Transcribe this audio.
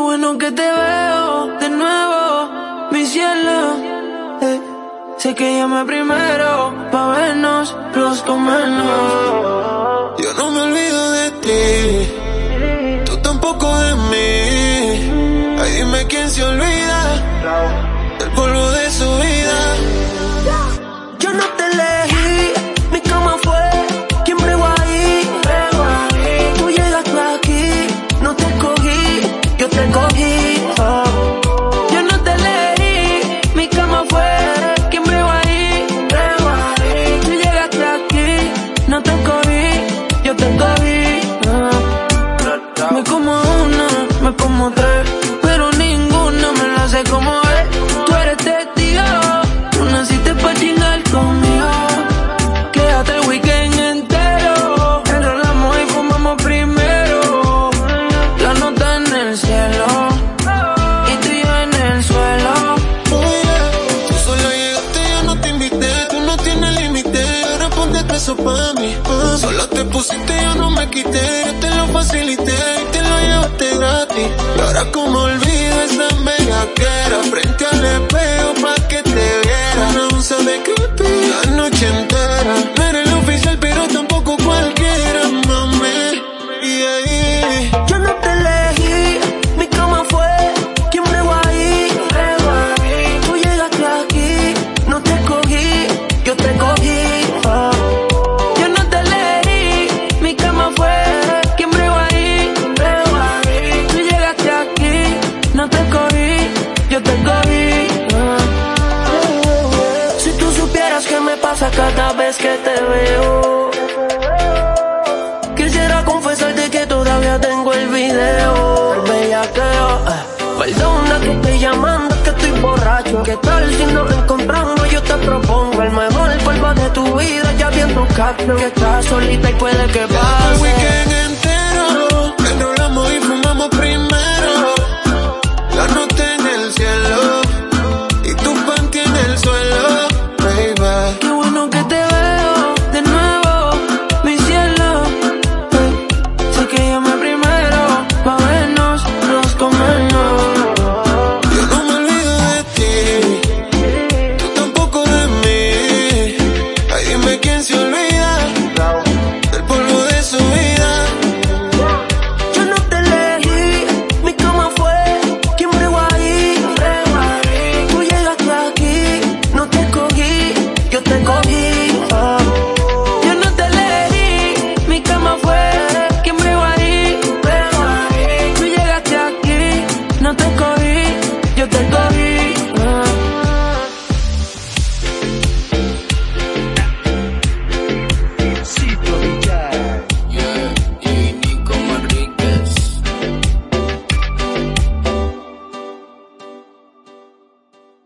bueno que te veo de nuevo, mi cielo. Eh, sé que llama primero pa' vernos los comernos. Yo no me olvido de ti, tú tampoco de mí. Ay, dime quién se olvida como tres, eso pa' mí. Solo te pusiste, yo no me quité. Yo te lo facilité y te lo llevaste gratis. Y ahora como olvido esa bellaquera frente al espejo pa' que te viera. Onza de creepy no te cogí, yo te cogí. Si tú supieras qué me pasa cada vez que te veo. Quisiera confesarte que todavía tengo el video. El bellaqueo, eh. Perdona que estoy llamando, que estoy borracho. ¿Qué tal si nos encontramos? Yo te propongo el mejor polvo de tu vida. Ya viendo caption que estás solita y puede que pase.